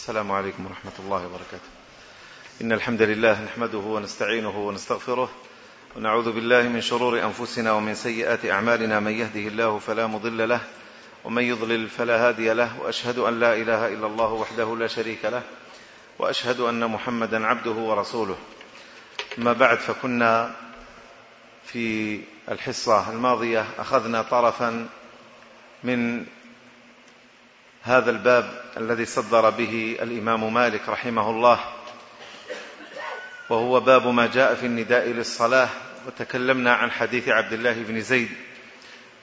السلام عليكم ورحمة الله وبركاته. إن الحمد لله نحمده ونستعينه ونستغفره ونعوذ بالله من شرور أنفسنا ومن سيئات أعمالنا. من يهده الله فلا مضل له ومن يضلل فلا هادي له وأشهد أن لا إله إلا الله وحده لا شريك له وأشهد أن محمدا عبده ورسوله. أما بعد فكنا في الحصة الماضية أخذنا طرفا من هذا الباب الذي صدر به الإمام مالك رحمه الله وهو باب ما جاء في النداء للصلاة وتكلمنا عن حديث عبد الله بن زيد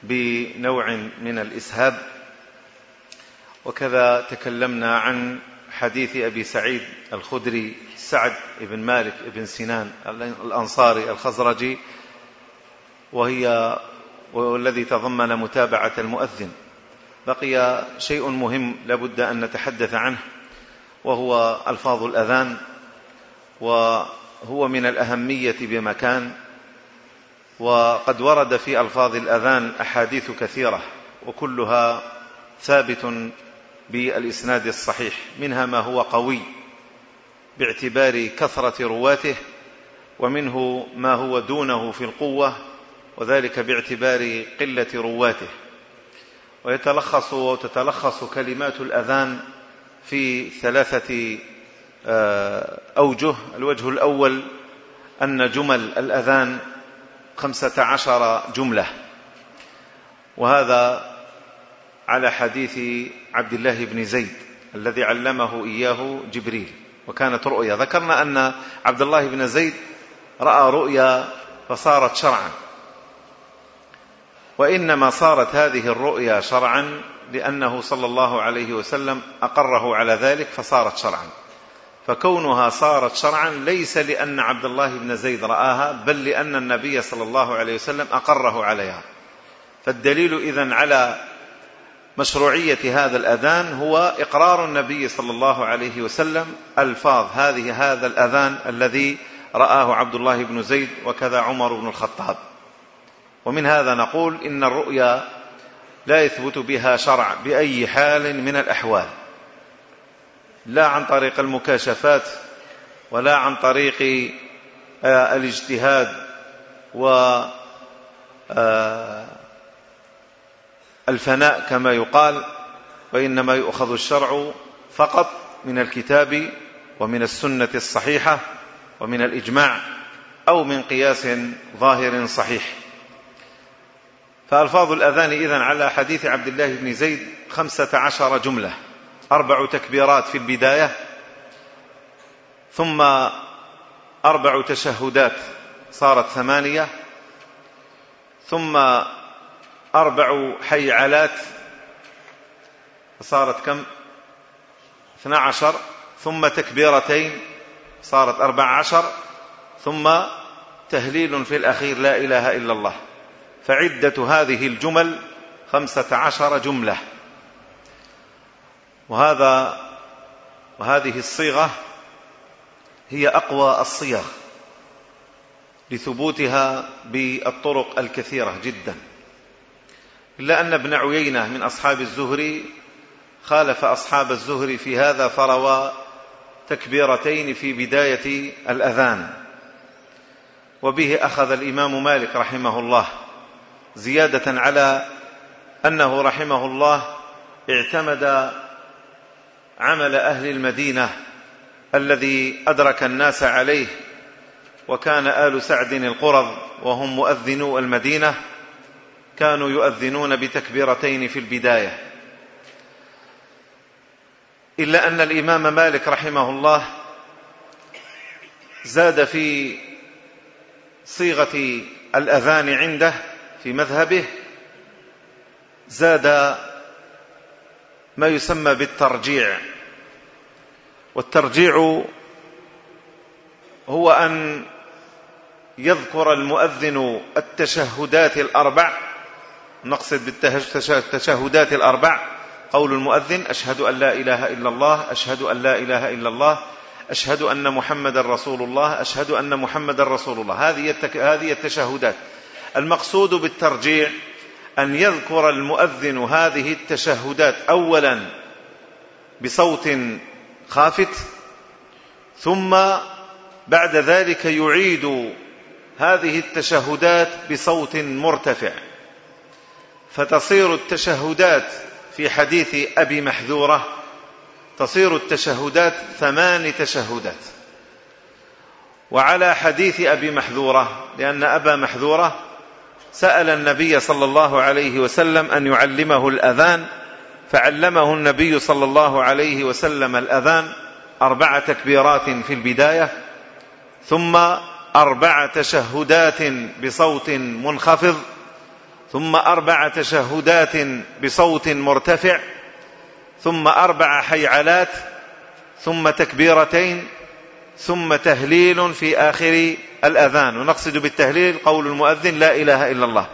بنوع من الإسهاب وكذا تكلمنا عن حديث أبي سعيد الخدري سعد بن مالك بن سنان الأنصاري الخزرجي وهي والذي تضمن متابعة المؤذن. بقي شيء مهم لابد أن نتحدث عنه وهو ألفاظ الأذان وهو من الأهمية بمكان وقد ورد في ألفاظ الأذان أحاديث كثيرة وكلها ثابت بالإسناد الصحيح منها ما هو قوي باعتبار كثرة رواته ومنه ما هو دونه في القوة وذلك باعتبار قلة رواته. ويتلخص وتتلخص كلمات الأذان في ثلاثة آه، أوجه. الوجه الأول أن جمل الأذان خمسة عشر جملة. وهذا على حديث عبد الله بن زيد الذي علمه إياه جبريل. وكانت رؤيا. ذكرنا أن عبد الله بن زيد رأى رؤيا فصارت شرعا. وإنما صارت هذه الرؤيا شرعا لأنه صلى الله عليه وسلم أقره على ذلك فصارت شرعا. فكونها صارت شرعا ليس لأن عبد الله بن زيد رآها بل لأن النبي صلى الله عليه وسلم أقره عليها. فالدليل إذن على مشروعية هذا الأذان هو إقرار النبي صلى الله عليه وسلم ألفاظ هذه هذا الأذان الذي رآه عبد الله بن زيد وكذا عمر بن الخطاب. ومن هذا نقول إن الرؤيا لا يثبت بها شرع بأي حال من الأحوال. لا عن طريق المكاشفات ولا عن طريق آه، الاجتهاد و آه، الفناء كما يقال وإنما يؤخذ الشرع فقط من الكتاب ومن السنة الصحيحة ومن الإجماع أو من قياس ظاهر صحيح. فألفاظ الأذان إذن على حديث عبد الله بن زيد خمسة عشر جملة أربع تكبيرات في البداية ثم أربع تشهدات صارت ثمانية ثم أربع حيعلات صارت كم؟ اثنا عشر ثم تكبيرتين صارت أربع عشر ثم تهليل في الأخير لا إله إلا الله. فعدة هذه الجمل خمسة عشر جملة. وهذا وهذه الصيغة هي أقوى الصيغ لثبوتها بالطرق الكثيرة جدا. إلا أن ابن عيينة من أصحاب الزهري خالف أصحاب الزهري في هذا فروى تكبيرتين في بداية الأذان. وبه أخذ الإمام مالك رحمه الله. زيادة على أنه رحمه الله اعتمد عمل أهل المدينة الذي أدرك الناس عليه وكان آل سعد القرض وهم مؤذنو المدينة كانوا يؤذنون بتكبيرتين في البداية. إلا أن الإمام مالك رحمه الله زاد في صيغة الأذان عنده في مذهبه زاد ما يسمى بالترجيع. والترجيع هو أن يذكر المؤذن التشهدات الأربع نقصد بالتشهدات الأربع قول المؤذن أشهد أن لا إله إلا الله أشهد أن لا إله إلا الله أشهد أن محمد رسول الله أشهد أن محمد رسول الله. هذه هذه التشهدات. المقصود بالترجيع أن يذكر المؤذن هذه التشهدات أولا بصوت خافت ثم بعد ذلك يعيد هذه التشهدات بصوت مرتفع. فتصير التشهدات في حديث أبي محذورة تصير التشهدات ثمان تشهدات. وعلى حديث أبي محذورة لأن أبا محذورة سأل النبي صلى الله عليه وسلم أن يعلمه الأذان فعلمه النبي صلى الله عليه وسلم الأذان أربع تكبيرات في البداية ثم أربع تشهدات بصوت منخفض ثم أربع تشهدات بصوت مرتفع ثم أربع حيعلات ثم تكبيرتين ثم تهليل في آخر الأذان. ونقصد بالتهليل قول المؤذن لا إله إلا الله.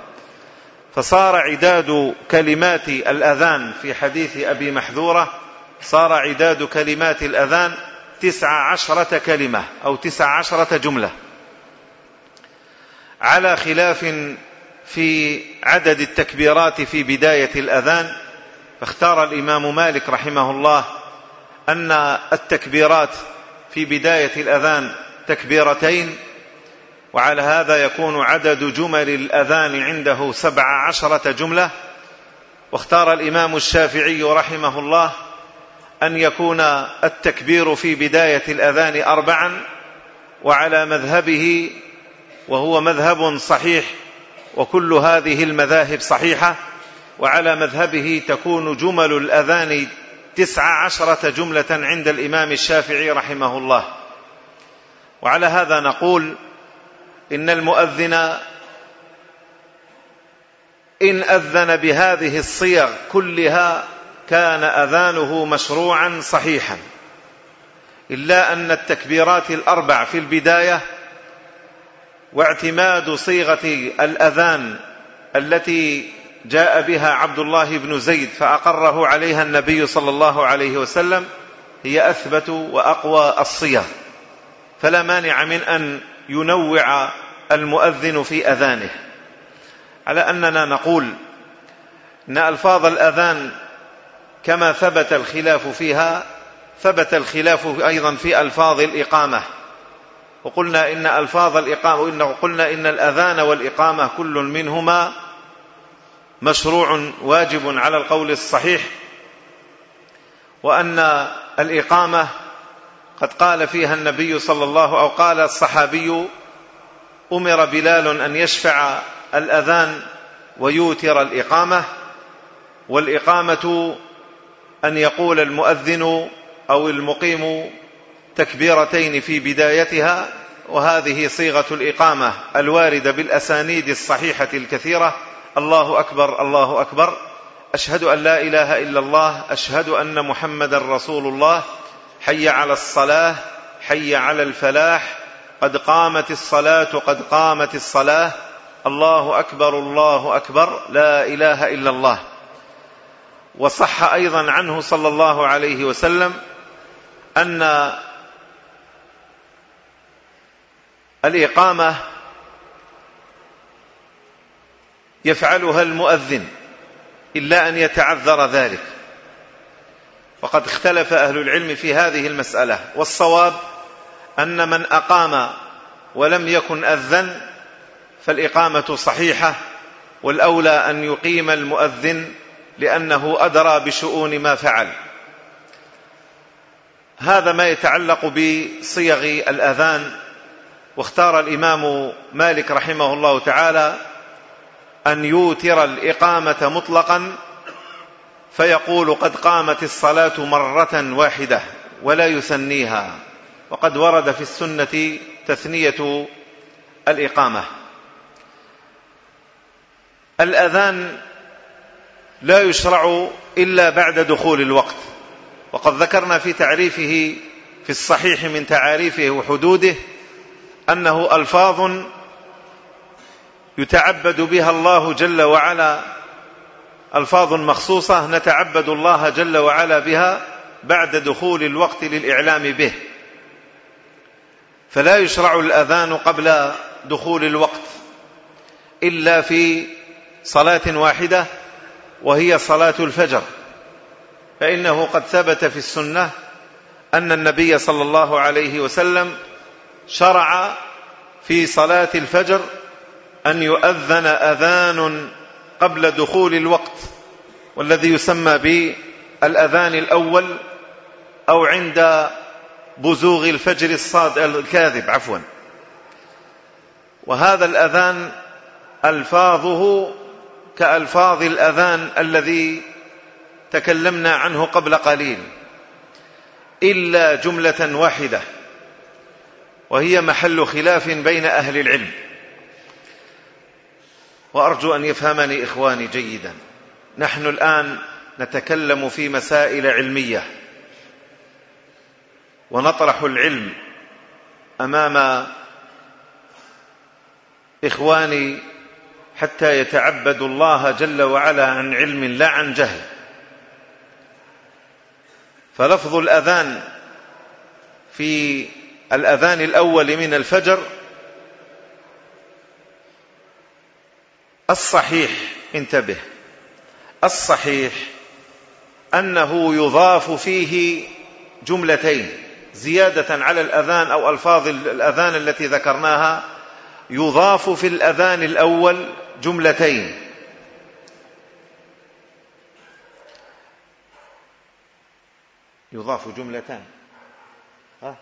فصار عداد كلمات الأذان في حديث أبي محذورة صار عداد كلمات الأذان تسع عشرة كلمة أو تسع عشرة جملة. على خلاف في عدد التكبيرات في بداية الأذان فاختار الإمام مالك رحمه الله أن التكبيرات في بداية الأذان تكبيرتين وعلى هذا يكون عدد جمل الأذان عنده سبع عشرة جملة. واختار الإمام الشافعي رحمه الله أن يكون التكبير في بداية الأذان أربعا وعلى مذهبه وهو مذهب صحيح وكل هذه المذاهب صحيحة وعلى مذهبه تكون جمل الأذان تسع عشرة جملة عند الإمام الشافعي رحمه الله. وعلى هذا نقول إن المؤذن إن أذن بهذه الصيغ كلها كان أذانه مشروعا صحيحا. إلا أن التكبيرات الأربع في البداية واعتماد صيغة الأذان التي جاء بها عبد الله بن زيد فأقره عليها النبي صلى الله عليه وسلم هي أثبت وأقوى الصيغ فلا مانع من أن ينوع المؤذن في أذانه. على أننا نقول إن ألفاظ الأذان كما ثبت الخلاف فيها ثبت الخلاف أيضا في ألفاظ الإقامة. وقلنا إن ألفاظ الإقامة وقلنا إن الأذان والإقامة كل منهما مشروع واجب على القول الصحيح وأن الإقامة قد قال فيها النبي صلى الله أو قال الصحابي أمر بلال أن يشفع الأذان ويوتر الإقامة والإقامة أن يقول المؤذن أو المقيم تكبيرتين في بدايتها وهذه صيغة الإقامة الواردة بالأسانيد الصحيحة الكثيرة الله أكبر الله أكبر. أشهد أن لا إله إلا الله أشهد أن محمد رسول الله. حي على الصلاة حي على الفلاح. قد قامت الصلاة قد قامت الصلاة. الله أكبر الله أكبر. لا إله إلا الله. وصح أيضا عنه صلى الله عليه وسلم أن الإقامة يفعلها المؤذن إلا أن يتعذر ذلك. وقد اختلف أهل العلم في هذه المسألة والصواب أن من أقام ولم يكن أذن فالإقامة صحيحة والأولى أن يقيم المؤذن لأنه أدرى بشؤون ما فعل. هذا ما يتعلق بصيغ الأذان واختار الإمام مالك رحمه الله تعالى أن يوتر الإقامة مطلقا فيقول قد قامت الصلاة مرة واحدة ولا يثنيها وقد ورد في السنة تثنية الإقامة. الأذان لا يشرع إلا بعد دخول الوقت. وقد ذكرنا في تعريفه في الصحيح من تعاريفه وحدوده أنه ألفاظ يتعبد بها الله جل وعلا ألفاظ مخصوصة نتعبد الله جل وعلا بها بعد دخول الوقت للإعلام به. فلا يشرع الأذان قبل دخول الوقت إلا في صلاة واحدة وهي صلاة الفجر. فإنه قد ثبت في السنة أن النبي صلى الله عليه وسلم شرع في صلاة الفجر أن يؤذن أذان قبل دخول الوقت والذي يسمى بالأذان الأول أو عند بزوغ الفجر الصاد الكاذب عفوا. وهذا الأذان ألفاظه كألفاظ الأذان الذي تكلمنا عنه قبل قليل. إلا جملة واحدة وهي محل خلاف بين أهل العلم. وأرجو أن يفهمني إخواني جيدا. نحن الآن نتكلم في مسائل علمية. ونطرح العلم أمام إخواني حتى يتعبدوا الله جل وعلا عن علم لا عن جهل. فلفظ الأذان في الأذان الأول من الفجر الصحيح انتبه. الصحيح أنه يضاف فيه جملتين زيادة على الأذان أو ألفاظ الأذان التي ذكرناها يضاف في الأذان الأول جملتين. يضاف جملتان. ها؟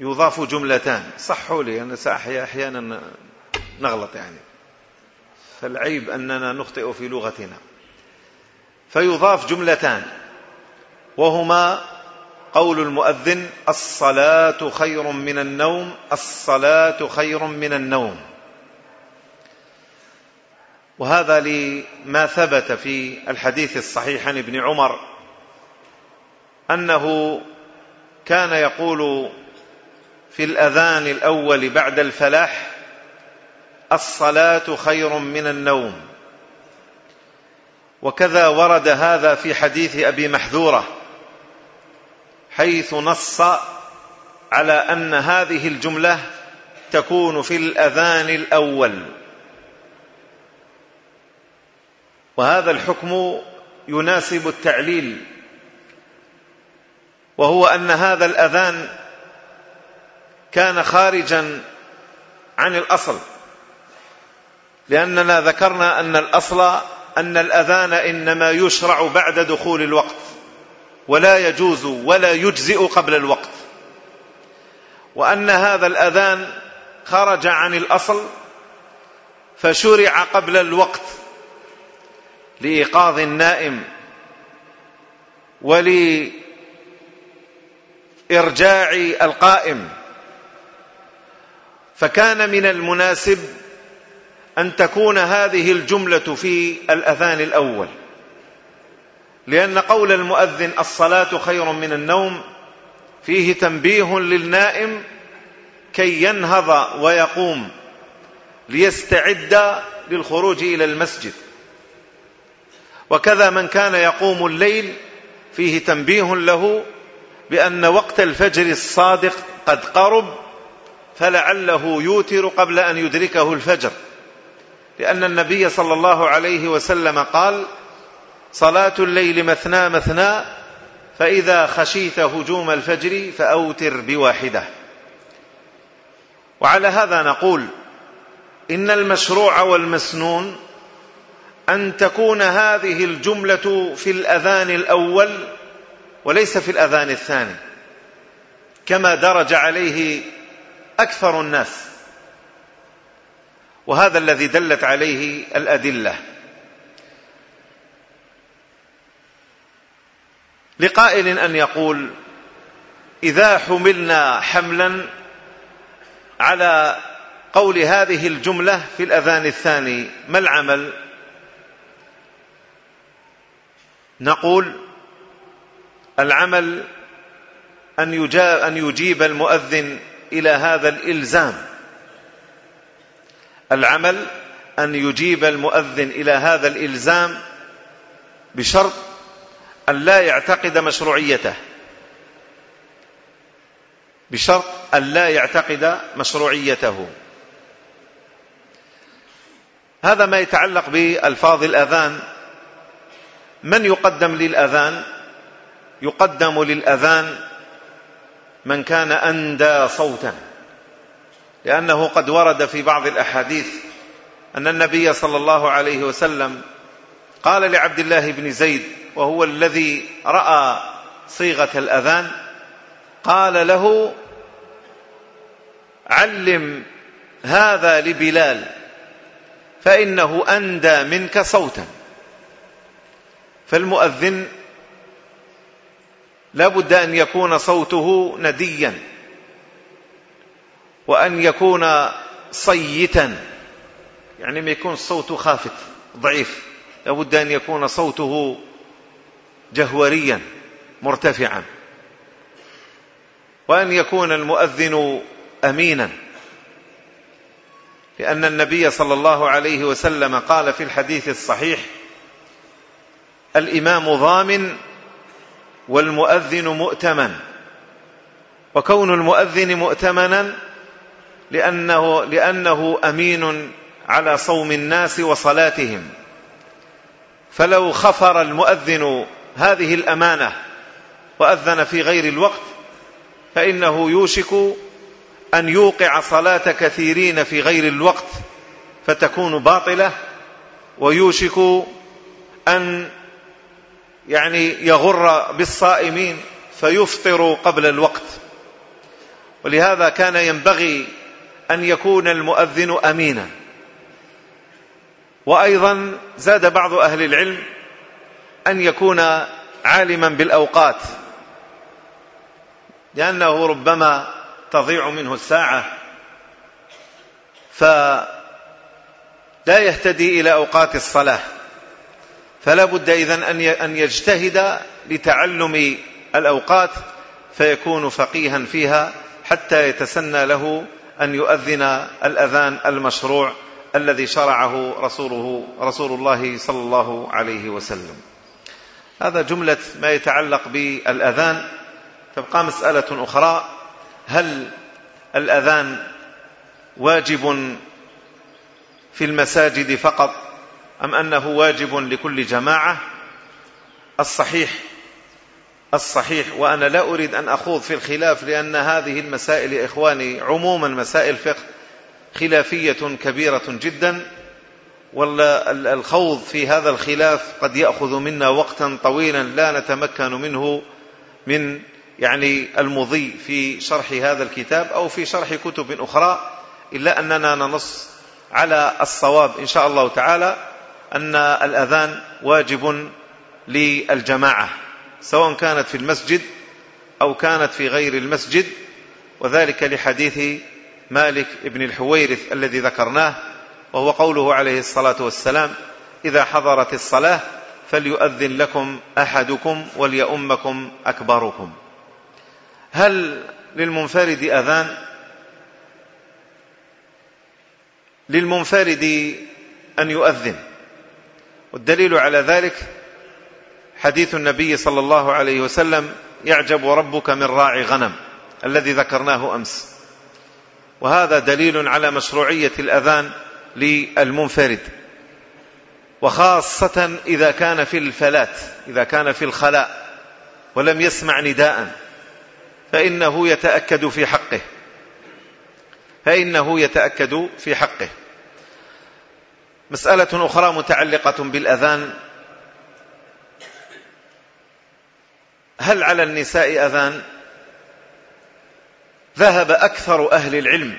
يضاف جملتان. صحوا لي أنا أحيانا نغلط يعني. فالعيب أننا نخطئ في لغتنا. فيضاف جملتان. وهما قول المؤذن الصلاة خير من النوم الصلاة خير من النوم. وهذا لما ثبت في الحديث الصحيح عن ابن عمر أنه كان يقول في الأذان الأول بعد الفلاح الصلاة خير من النوم. وكذا ورد هذا في حديث أبي محذورة حيث نص على أن هذه الجملة تكون في الأذان الأول. وهذا الحكم يناسب التعليل وهو أن هذا الأذان كان خارجا عن الأصل. لأننا ذكرنا أن الأصل أن الأذان إنما يشرع بعد دخول الوقت ولا يجوز ولا يجزئ قبل الوقت. وأن هذا الأذان خرج عن الأصل فشرع قبل الوقت لإيقاظ النائم ولإرجاع القائم. فكان من المناسب أن تكون هذه الجملة في الأذان الأول. لأن قول المؤذن الصلاة خير من النوم فيه تنبيه للنائم كي ينهض ويقوم ليستعد للخروج إلى المسجد. وكذا من كان يقوم الليل فيه تنبيه له بأن وقت الفجر الصادق قد قرب فلعله يوتر قبل أن يدركه الفجر. لأن النبي صلى الله عليه وسلم قال صلاة الليل مثنى مثنى فإذا خشيت هجوم الفجر فأوتر بواحدة. وعلى هذا نقول إن المشروع والمسنون أن تكون هذه الجملة في الأذان الأول وليس في الأذان الثاني كما درج عليه أكثر الناس. وهذا الذي دلت عليه الأدلة. لقائل أن يقول إذا حملنا حملا على قول هذه الجملة في الأذان الثاني ما العمل؟ نقول العمل أن, يجيب المؤذن إلى هذا الإلزام. العمل أن يجيب المؤذن إلى هذا الإلزام بشرط أن لا يعتقد مشروعيته. بشرط أن لا يعتقد مشروعيته. هذا ما يتعلق بألفاظ الأذان. من يقدم للأذان؟ يقدم للأذان من كان أندى صوتا. لأنه قد ورد في بعض الأحاديث أن النبي صلى الله عليه وسلم قال لعبد الله بن زيد وهو الذي رأى صيغة الأذان قال له علم هذا لبلال فإنه أندى منك صوتا فالمؤذن لا بد أن يكون صوته نديا وأن يكون صيتا. يعني ما يكون الصوت خافت ضعيف. لا بد أن يكون صوته جهوريا مرتفعا. وأن يكون المؤذن أمينا. لأن النبي صلى الله عليه وسلم قال في الحديث الصحيح الإمام ضامن والمؤذن مؤتمن. وكون المؤذن مؤتمنا لأنه, لأنه أمين على صوم الناس وصلاتهم. فلو خفر المؤذن هذه الأمانة وأذن في غير الوقت فإنه يوشك أن يوقع صلاة كثيرين في غير الوقت فتكون باطلة ويوشك أن يعني يغر بالصائمين فيفطر قبل الوقت. ولهذا كان ينبغي أن يكون المؤذن أمينا. وأيضا زاد بعض أهل العلم أن يكون عالما بالأوقات لأنه ربما تضيع منه الساعة فلا يهتدي إلى أوقات الصلاة. فلا بد إذن أن يجتهد لتعلم الأوقات فيكون فقيها فيها حتى يتسنى له أن يؤذن الأذان المشروع الذي شرعه رسوله رسول الله صلى الله عليه وسلم. هذا جملة ما يتعلق بالأذان. تبقى مسألة أخرى. هل الأذان واجب في المساجد فقط أم أنه واجب لكل جماعة؟ الصحيح الصحيح وأنا لا أريد أن أخوض في الخلاف لأن هذه المسائل يا إخواني عموما مسائل فقه خلافية كبيرة جدا والخوض في هذا الخلاف قد يأخذ منا وقتا طويلا لا نتمكن منه من يعني المضي في شرح هذا الكتاب أو في شرح كتب أخرى إلا أننا ننص على الصواب إن شاء الله تعالى أن الأذان واجب للجماعة. سواء كانت في المسجد أو كانت في غير المسجد وذلك لحديث مالك بن الحويرث الذي ذكرناه وهو قوله عليه الصلاة والسلام إذا حضرت الصلاة فليؤذن لكم أحدكم وليؤمكم أكبركم. هل للمنفرد أذان؟ للمنفرد أن يؤذن. والدليل على ذلك حديث النبي صلى الله عليه وسلم يعجب ربك من راعي غنم الذي ذكرناه أمس. وهذا دليل على مشروعية الأذان للمنفرد. وخاصة إذا كان في الفلات إذا كان في الخلاء ولم يسمع نداء فإنه يتأكد في حقه. فإنه يتأكد في حقه. مسألة أخرى متعلقة بالأذان هل على النساء أذان؟ ذهب أكثر أهل العلم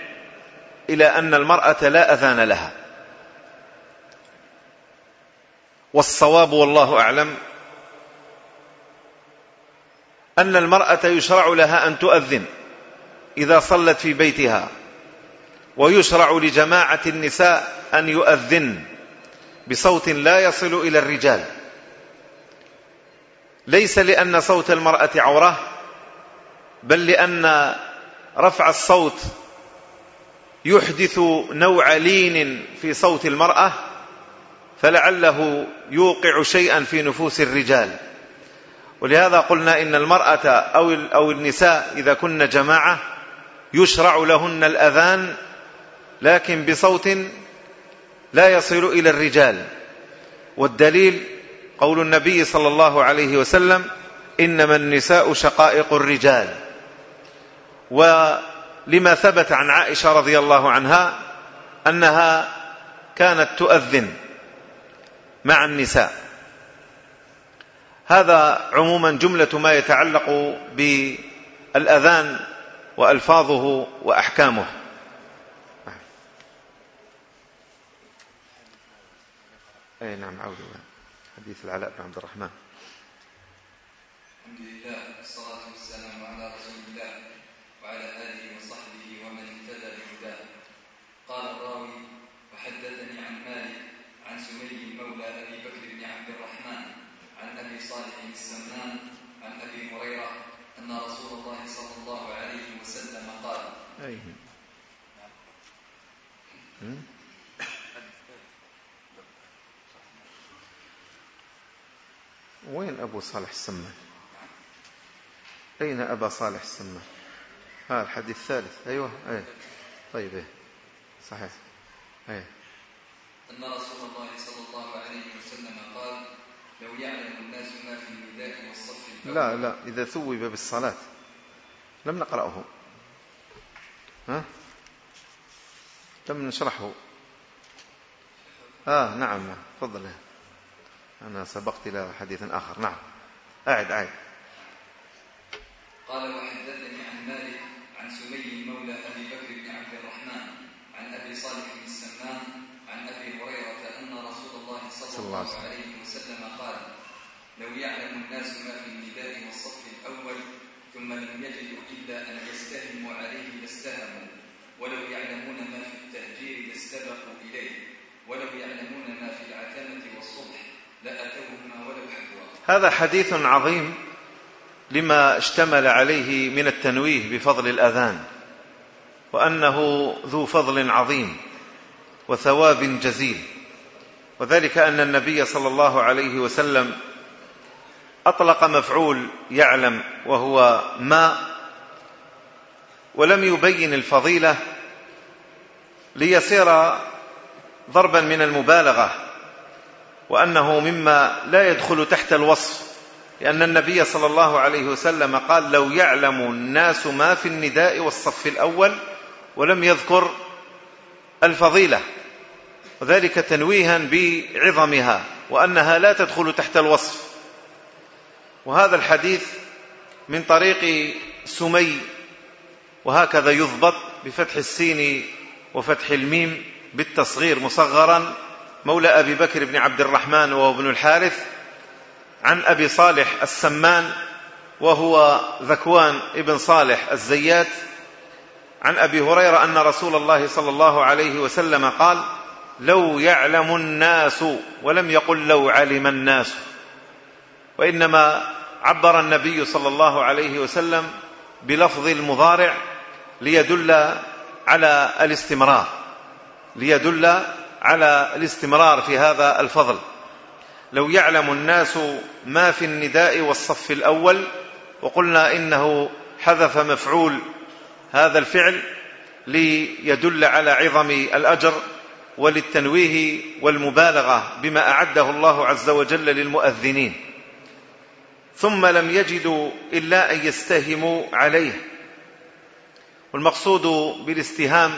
إلى أن المرأة لا أذان لها. والصواب والله أعلم أن المرأة يشرع لها أن تؤذن إذا صلت في بيتها ويشرع لجماعة النساء أن يؤذن بصوت لا يصل إلى الرجال. ليس لأن صوت المرأة عورة بل لأن رفع الصوت يحدث نوع لين في صوت المرأة فلعله يوقع شيئا في نفوس الرجال. ولهذا قلنا إن المرأة أو, أو النساء إذا كن جماعة يشرع لهن الأذان لكن بصوت لا يصل إلى الرجال. والدليل قول النبي صلى الله عليه وسلم إنما النساء شقائق الرجال. ولما ثبت عن عائشة رضي الله عنها أنها كانت تؤذن مع النساء. هذا عموما جملة ما يتعلق بالأذان وألفاظه وأحكامه. أي نعم عودوا حديث العلاء بن عبد الرحمن. الحمد لله والصلاة والسلام على رسول الله وعلى آله وصحبه ومن اهتدى بهداه قال الراوي وحدثني عن مالك عن سمي مولى أبي بكر بن عبد الرحمن عن أبي صالح السمان عن أبي هريرة أن رسول الله صلى الله عليه وسلم قال أيه. وين أبو صالح السمان أين أبا صالح السمان ها الحديث الثالث. أيوة أيه. طيب إيه. صحيح. أيه. أن رسول الله صلى الله عليه وسلم قال لو يعلم الناس ما في النداء والصف لا لا إذا ثوب بالصلاة لم نقرأه. ها؟ لم نشرحه. آه نعم. تفضل. أنا سبقت إلى حديث آخر. نعم. أعد أعد. قال وحدثني عن مالك عن سمي مولى أبي بكر بن عبد الرحمن عن أبي صالح بن السمان عن أبي هريرة أن رسول الله صلى الله عليه وسلم. قال لو يعلم الناس ما في النداء والصف الأول ثم لم يجدوا إلا أن يستهموا عليه لاستهموا ولو يعلمون ما في التهجير لاستبقوا إليه ولو يعلمون ما في العتمة والصبح هذا حديث عظيم لما اشتمل عليه من التنويه بفضل الأذان وأنه ذو فضل عظيم وثواب جزيل. وذلك أن النبي صلى الله عليه وسلم أطلق مفعول يعلم وهو ما ولم يبين الفضيلة ليصير ضربا من المبالغة. وأنه مما لا يدخل تحت الوصف لأن النبي صلى الله عليه وسلم قال لو يعلم الناس ما في النداء والصف الأول ولم يذكر الفضيلة وذلك تنويها بعظمها وأنها لا تدخل تحت الوصف. وهذا الحديث من طريق سمي وهكذا يضبط بفتح السين وفتح الميم بالتصغير مصغرا. مولى أبي بكر بن عبد الرحمن وهو ابن الحارث عن أبي صالح السمان وهو ذكوان ابن صالح الزيات عن أبي هريرة أن رسول الله صلى الله عليه وسلم قال لو يعلم الناس ولم يقل لو علم الناس وإنما عبر النبي صلى الله عليه وسلم بلفظ المضارع ليدل على الاستمرار ليدل على الاستمرار في هذا الفضل. لو يعلم الناس ما في النداء والصف الأول وقلنا إنه حذف مفعول هذا الفعل ليدل على عظم الأجر وللتنويه والمبالغة بما أعده الله عز وجل للمؤذنين. ثم لم يجدوا إلا أن يستهموا عليه. والمقصود بالاستهام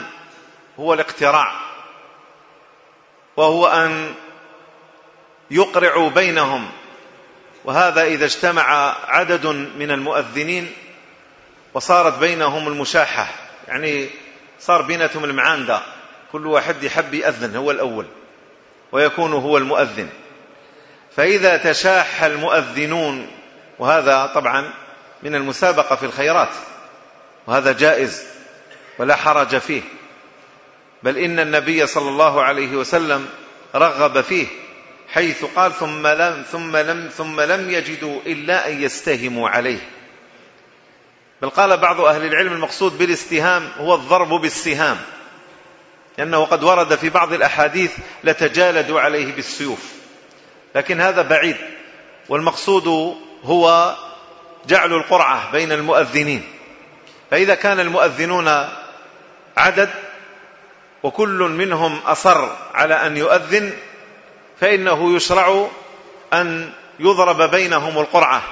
هو الاقتراع. وهو أن يقرعوا بينهم. وهذا إذا اجتمع عدد من المؤذنين وصارت بينهم المشاحة. يعني صار بينتهم المعاندة كل واحد يحب يأذن هو الأول. ويكون هو المؤذن. فإذا تشاح المؤذنون وهذا طبعا من المسابقة في الخيرات. وهذا جائز ولا حرج فيه. بل إن النبي صلى الله عليه وسلم رغب فيه حيث قال ثم لم ثم لم ثم لم يجدوا إلا أن يستهموا عليه. بل قال بعض أهل العلم المقصود بالاستهام هو الضرب بالسهام لأنه قد ورد في بعض الأحاديث لتجالدوا عليه بالسيوف. لكن هذا بعيد والمقصود هو جعل القرعة بين المؤذنين. فإذا كان المؤذنون عدد وكل منهم أصر على أن يؤذن فإنه يشرع أن يضرب بينهم القرعة.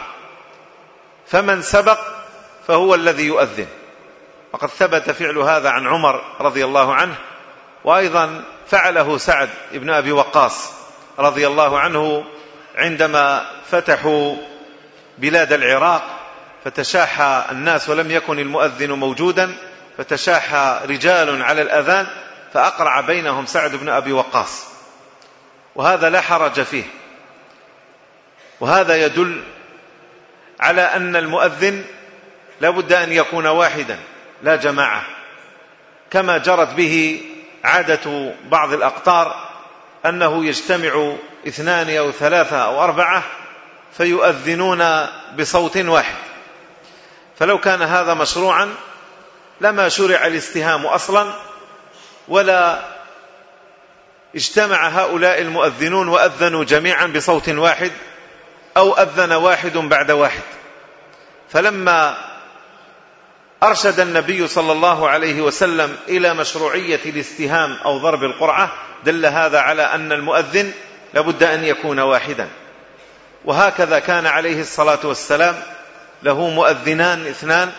فمن سبق فهو الذي يؤذن. وقد ثبت فعل هذا عن عمر رضي الله عنه وأيضا فعله سعد بن أبي وقاص رضي الله عنه عندما فتحوا بلاد العراق فتشاحى الناس ولم يكن المؤذن موجودا فتشاحى رجال على الأذان فأقرع بينهم سعد بن أبي وقاص. وهذا لا حرج فيه. وهذا يدل على أن المؤذن لا بد أن يكون واحدا لا جماعة. كما جرت به عادة بعض الأقطار أنه يجتمع اثنان أو ثلاثة أو أربعة فيؤذنون بصوت واحد. فلو كان هذا مشروعا لما شرع الاستهام أصلا ولا اجتمع هؤلاء المؤذنون وأذنوا جميعا بصوت واحد أو أذن واحد بعد واحد. فلما أرشد النبي صلى الله عليه وسلم إلى مشروعية الاستهام أو ضرب القرعة دل هذا على أن المؤذن لابد أن يكون واحدا. وهكذا كان عليه الصلاة والسلام له مؤذنان اثنان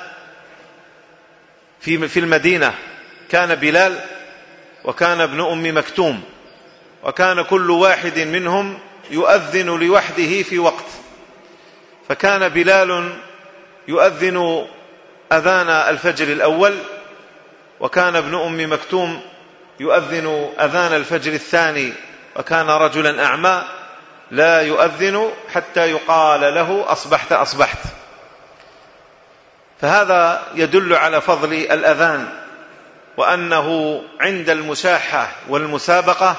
في في المدينة. كان بلال وكان ابن أم مكتوم وكان كل واحد منهم يؤذن لوحده في وقت. فكان بلال يؤذن أذان الفجر الأول وكان ابن أم مكتوم يؤذن أذان الفجر الثاني وكان رجلا أعمى لا يؤذن حتى يقال له أصبحت أصبحت. فهذا يدل على فضل الأذان. وأنه عند المشاحة والمسابقة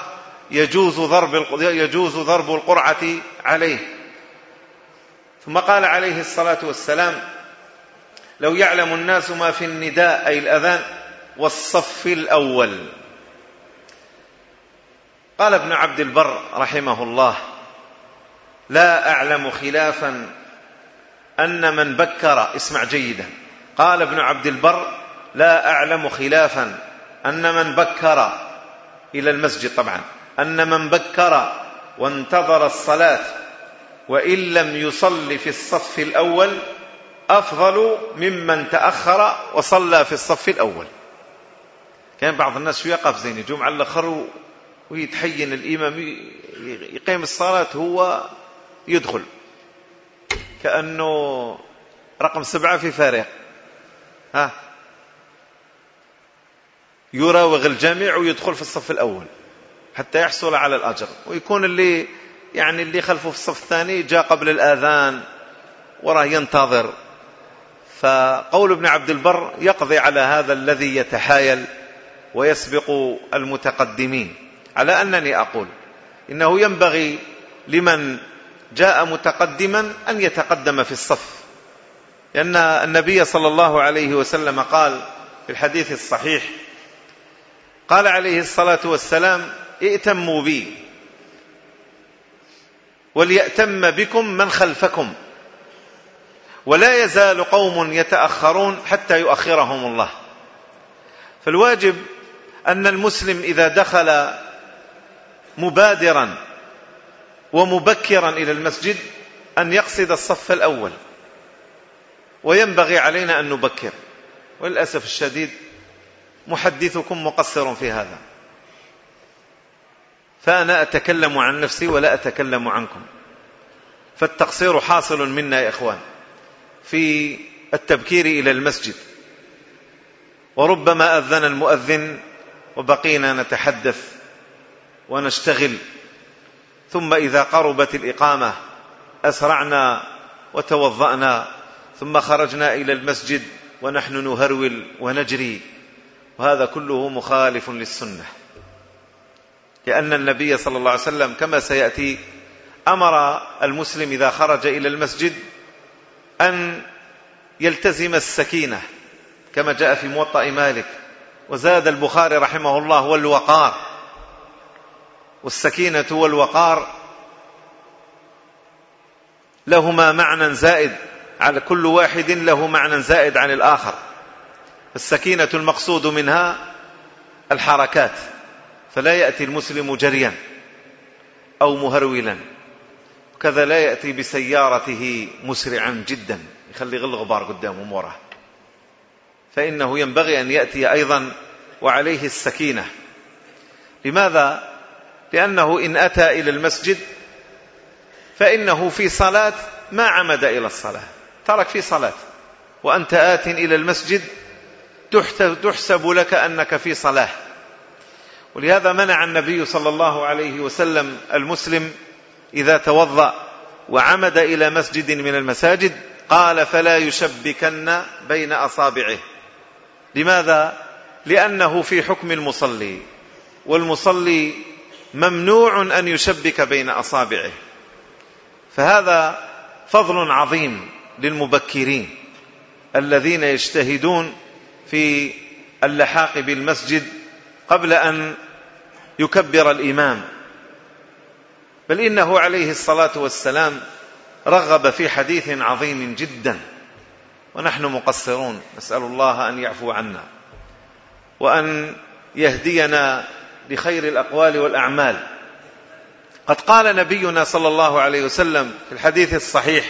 يجوز ضرب يجوز ضرب القرعة عليه. ثم قال عليه الصلاة والسلام لو يعلم الناس ما في النداء أي الأذان والصف الأول. قال ابن عبد البر رحمه الله لا أعلم خلافا أن من بكر. اسمع جيدا. قال ابن عبد البر لا أعلم خلافا أن من بكر إلى المسجد طبعا أن من بكر وانتظر الصلاة وإن لم يصل في الصف الأول أفضل ممن تأخر وصلى في الصف الأول. كان بعض الناس يقف زين يجوم على الآخر ويتحين الإمام يقيم الصلاة هو يدخل. كأنه رقم سبعة في فارغ ها؟ يراوغ الجميع ويدخل في الصف الأول حتى يحصل على الأجر. ويكون اللي يعني اللي خلفه في الصف الثاني جاء قبل الآذان وراه ينتظر. فقول ابن عبد البر يقضي على هذا الذي يتحايل ويسبق المتقدمين. على أنني أقول إنه ينبغي لمن جاء متقدما أن يتقدم في الصف. لأن النبي صلى الله عليه وسلم قال في الحديث الصحيح قال عليه الصلاة والسلام ائتموا بي وليأتم بكم من خلفكم ولا يزال قوم يتأخرون حتى يؤخرهم الله. فالواجب أن المسلم إذا دخل مبادرا ومبكرا إلى المسجد أن يقصد الصف الأول وينبغي علينا أن نبكر. وللأسف الشديد محدثكم مقصر في هذا. فأنا أتكلم عن نفسي ولا أتكلم عنكم. فالتقصير حاصل منا يا إخوان في التبكير إلى المسجد. وربما أذن المؤذن وبقينا نتحدث ونشتغل. ثم إذا قربت الإقامة أسرعنا وتوضأنا. ثم خرجنا إلى المسجد ونحن نهرول ونجري. وهذا كله مخالف للسنة. لأن النبي صلى الله عليه وسلم كما سيأتي أمر المسلم إذا خرج إلى المسجد أن يلتزم السكينة كما جاء في موطأ مالك وزاد البخاري رحمه الله والوقار. والسكينة والوقار لهما معنى زائد على كل واحد له معنى زائد عن الآخر. السكينة المقصود منها الحركات فلا يأتي المسلم جريا أو مهرولا كذا لا يأتي بسيارته مسرعا جدا يخلي غل غبار قدامه وراه. فإنه ينبغي أن يأتي أيضا وعليه السكينة. لماذا؟ لأنه إن أتى إلى المسجد فإنه في صلاة ما عمد إلى الصلاة. ترك في صلاة. وأنت آت إلى المسجد تحسب لك أنك في صلاة. ولهذا منع النبي صلى الله عليه وسلم المسلم إذا توضأ وعمد إلى مسجد من المساجد قال فلا يشبكن بين أصابعه. لماذا؟ لأنه في حكم المصلي والمصلي ممنوع أن يشبك بين أصابعه. فهذا فضل عظيم للمبكرين الذين يجتهدون في اللحاق بالمسجد قبل أن يكبر الإمام. بل إنه عليه الصلاة والسلام رغب في حديث عظيم جدا. ونحن مقصرون. نسأل الله أن يعفو عنا. وأن يهدينا لخير الأقوال والأعمال. قد قال نبينا صلى الله عليه وسلم في الحديث الصحيح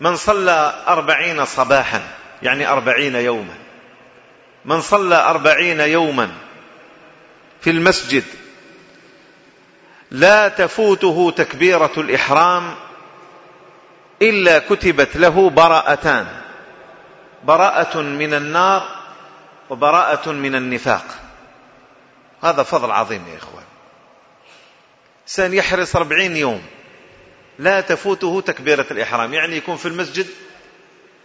من صلى أربعين صباحا يعني أربعين يوما. من صلى أربعين يوما في المسجد لا تفوته تكبيرة الإحرام إلا كتبت له براءتان براءة من النار وبراءة من النفاق. هذا فضل عظيم يا إخوان. إنسان يحرص أربعين يوم لا تفوته تكبيرة الإحرام يعني يكون في المسجد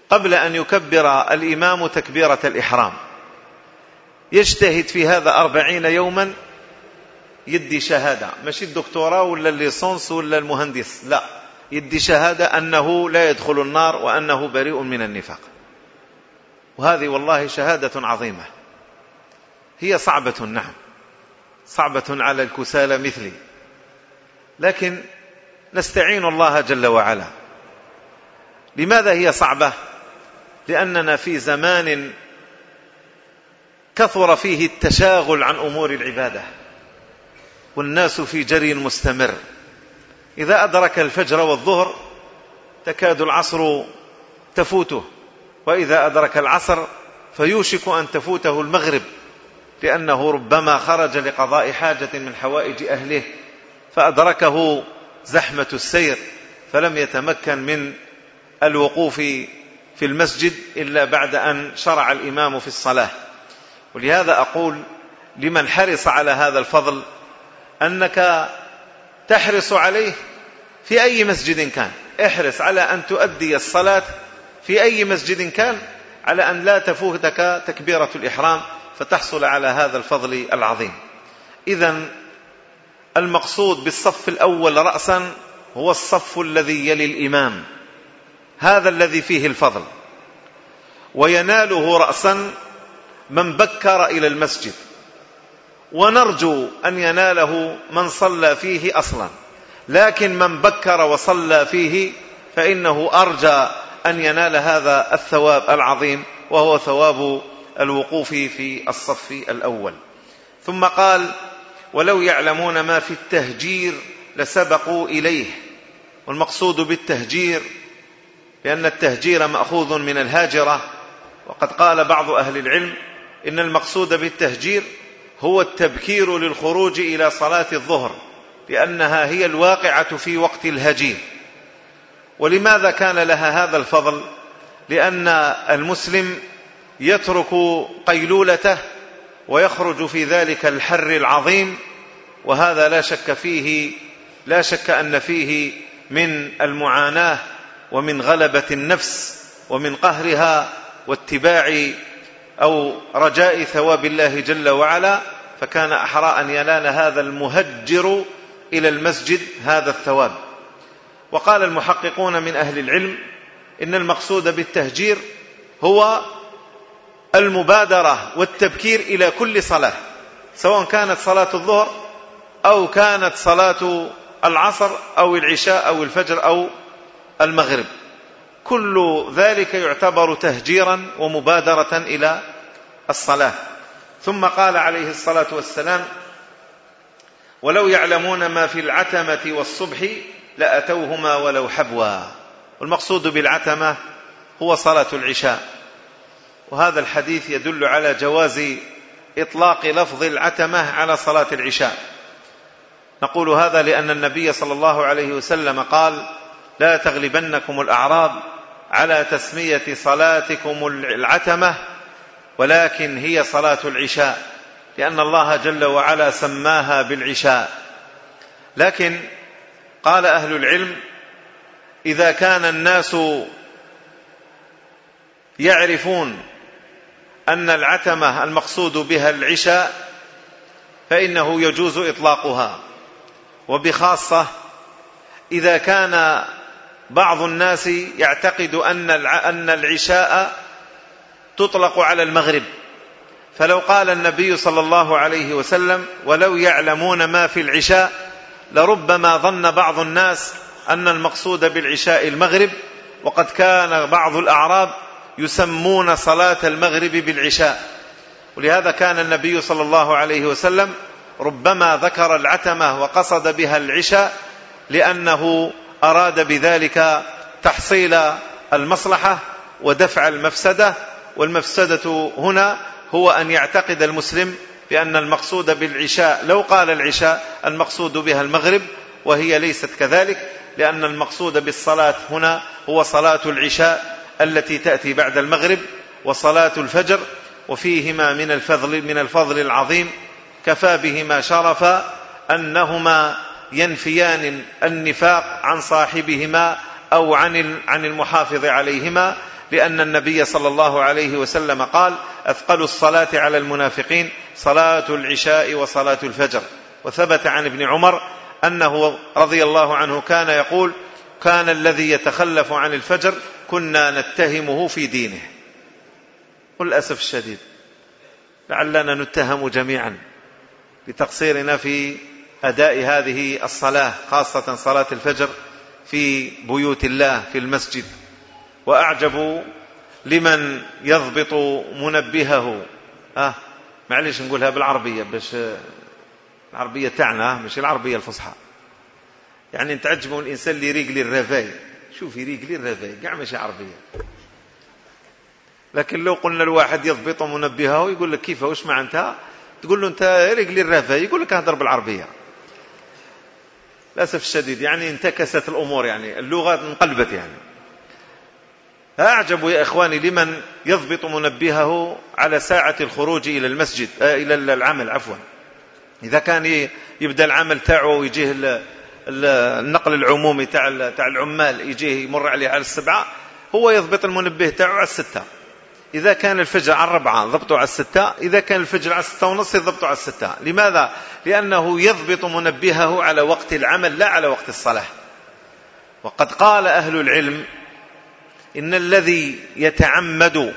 قبل أن يكبر الإمام تكبيرة الإحرام. يجتهد في هذا أربعين يوما يدي شهادة. مش الدكتوراه ولا الليسونس ولا المهندس؟ لا. يدي شهادة أنه لا يدخل النار وأنه بريء من النفاق. وهذه والله شهادة عظيمة. هي صعبة نعم. صعبة على الكسالى مثلي. لكن نستعين الله جل وعلا. لماذا هي صعبة؟ لأننا في زمان كثر فيه التشاغل عن أمور العبادة. والناس في جري مستمر. إذا أدرك الفجر والظهر تكاد العصر تفوته. وإذا أدرك العصر فيوشك أن تفوته المغرب. لأنه ربما خرج لقضاء حاجة من حوائج أهله. فأدركه زحمة السير. فلم يتمكن من الوقوف في المسجد إلا بعد أن شرع الإمام في الصلاة. ولهذا أقول لمن حرص على هذا الفضل أنك تحرص عليه في أي مسجد كان. احرص على أن تؤدي الصلاة في أي مسجد كان على أن لا تفوتك تكبيرة الإحرام فتحصل على هذا الفضل العظيم. إذا المقصود بالصف الأول رأسا هو الصف الذي يلي الإمام. هذا الذي فيه الفضل. ويناله رأسا من بكر إلى المسجد. ونرجو أن يناله من صلى فيه أصلا. لكن من بكر وصلى فيه فإنه أرجى أن ينال هذا الثواب العظيم وهو ثواب الوقوف في الصف الأول. ثم قال ولو يعلمون ما في التهجير لسبقوا إليه. والمقصود بالتهجير لأن التهجير مأخوذ من الهاجرة. وقد قال بعض أهل العلم إن المقصود بالتهجير هو التبكير للخروج إلى صلاة الظهر لأنها هي الواقعة في وقت الهجير. ولماذا كان لها هذا الفضل؟ لأن المسلم يترك قيلولته ويخرج في ذلك الحر العظيم وهذا لا شك فيه لا شك أن فيه من المعاناة ومن غلبة النفس ومن قهرها واتباع أو رجاء ثواب الله جل وعلا فكان أحرى أن ينال هذا المهجر إلى المسجد هذا الثواب. وقال المحققون من أهل العلم إن المقصود بالتهجير هو المبادرة والتبكير إلى كل صلاة سواء كانت صلاة الظهر أو كانت صلاة العصر أو العشاء أو الفجر أو المغرب. كل ذلك يعتبر تهجيرا ومبادرة إلى الصلاة. ثم قال عليه الصلاة والسلام ولو يعلمون ما في العتمة والصبح لأتوهما ولو حبوا. والمقصود بالعتمة هو صلاة العشاء. وهذا الحديث يدل على جواز إطلاق لفظ العتمة على صلاة العشاء. نقول هذا لأن النبي صلى الله عليه وسلم قال لا تغلبنكم الأعراب على تسمية صلاتكم العتمة ولكن هي صلاة العشاء لأن الله جل وعلا سماها بالعشاء. لكن قال أهل العلم إذا كان الناس يعرفون أن العتمة المقصود بها العشاء فإنه يجوز إطلاقها. وبخاصة إذا كان بعض الناس يعتقد أن العشاء تطلق على المغرب. فلو قال النبي صلى الله عليه وسلم ولو يعلمون ما في العشاء لربما ظن بعض الناس أن المقصود بالعشاء المغرب وقد كان بعض الأعراب يسمون صلاة المغرب بالعشاء. ولهذا كان النبي صلى الله عليه وسلم ربما ذكر العتمة وقصد بها العشاء لأنه أراد بذلك تحصيل المصلحة ودفع المفسدة والمفسدة هنا هو أن يعتقد المسلم بأن المقصود بالعشاء لو قال العشاء المقصود بها المغرب وهي ليست كذلك لأن المقصود بالصلاة هنا هو صلاة العشاء التي تأتي بعد المغرب وصلاة الفجر وفيهما من الفضل من الفضل العظيم كفى بهما شرفا أنهما ينفيان النفاق عن صاحبهما أو عن عن المحافظ عليهما لأن النبي صلى الله عليه وسلم قال أثقل الصلاة على المنافقين صلاة العشاء وصلاة الفجر. وثبت عن ابن عمر أنه رضي الله عنه كان يقول كان الذي يتخلف عن الفجر كنا نتهمه في دينه. والأسف الشديد لعلنا نتهم جميعا بتقصيرنا في أداء هذه الصلاة خاصة صلاة الفجر في بيوت الله في المسجد. وأعجب لمن يضبط منبهه. آه معلش نقولها بالعربية باش العربية تاعنا مش العربية الفصحى. يعني انت عجبه الإنسان اللي يريقلي ال réveil شوف يريقلي ال réveil قاع ماشي عربية. لكن لو قلنا الواحد يضبط منبهه يقول لك كيف وش معناتها؟ تقول له أنت ريقلي ال réveil يقول لك اهدر بالعربية. للأسف الشديد يعني انتكست الأمور يعني اللغة انقلبت يعني. أعجب يا إخواني لمن يضبط منبهه على ساعة الخروج إلى المسجد آه إلى العمل عفوا. إذا كان يبدأ العمل تاعه ويجيه النقل العمومي تاع تاع العمال يجيه يمر عليه على السبعة هو يضبط المنبه تاعه على الستة. إذا كان الفجر على الربعة ضبطه على الستة إذا كان الفجر على الستة ونص يضبطه على الستة لماذا؟ لأنه يضبط منبهه على وقت العمل لا على وقت الصلاة وقد قال أهل العلم إن الذي يتعمد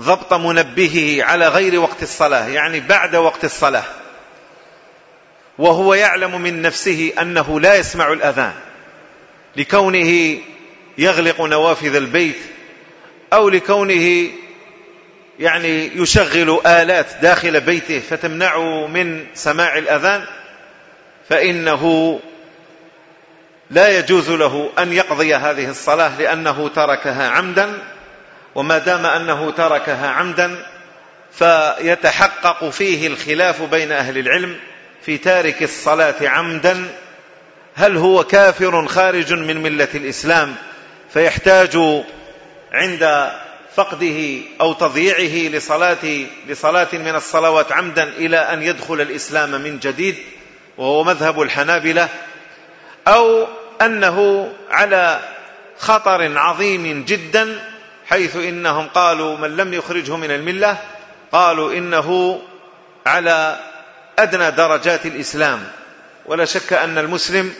ضبط منبهه على غير وقت الصلاة يعني بعد وقت الصلاة وهو يعلم من نفسه أنه لا يسمع الأذان لكونه يغلق نوافذ البيت أو لكونه يعني يشغل آلات داخل بيته فتمنعه من سماع الأذان فإنه لا يجوز له أن يقضي هذه الصلاة لأنه تركها عمدا وما دام أنه تركها عمدا فيتحقق فيه الخلاف بين أهل العلم في تارك الصلاة عمدا. هل هو كافر خارج من ملة الإسلام فيحتاج عند فقده أو تضييعه لصلاة, لصلاة من الصلوات عمدا إلى أن يدخل الإسلام من جديد وهو مذهب الحنابلة أو أنه على خطر عظيم جدا حيث إنهم قالوا من لم يخرجه من الملة قالوا إنه على أدنى درجات الإسلام. ولا شك أن المسلم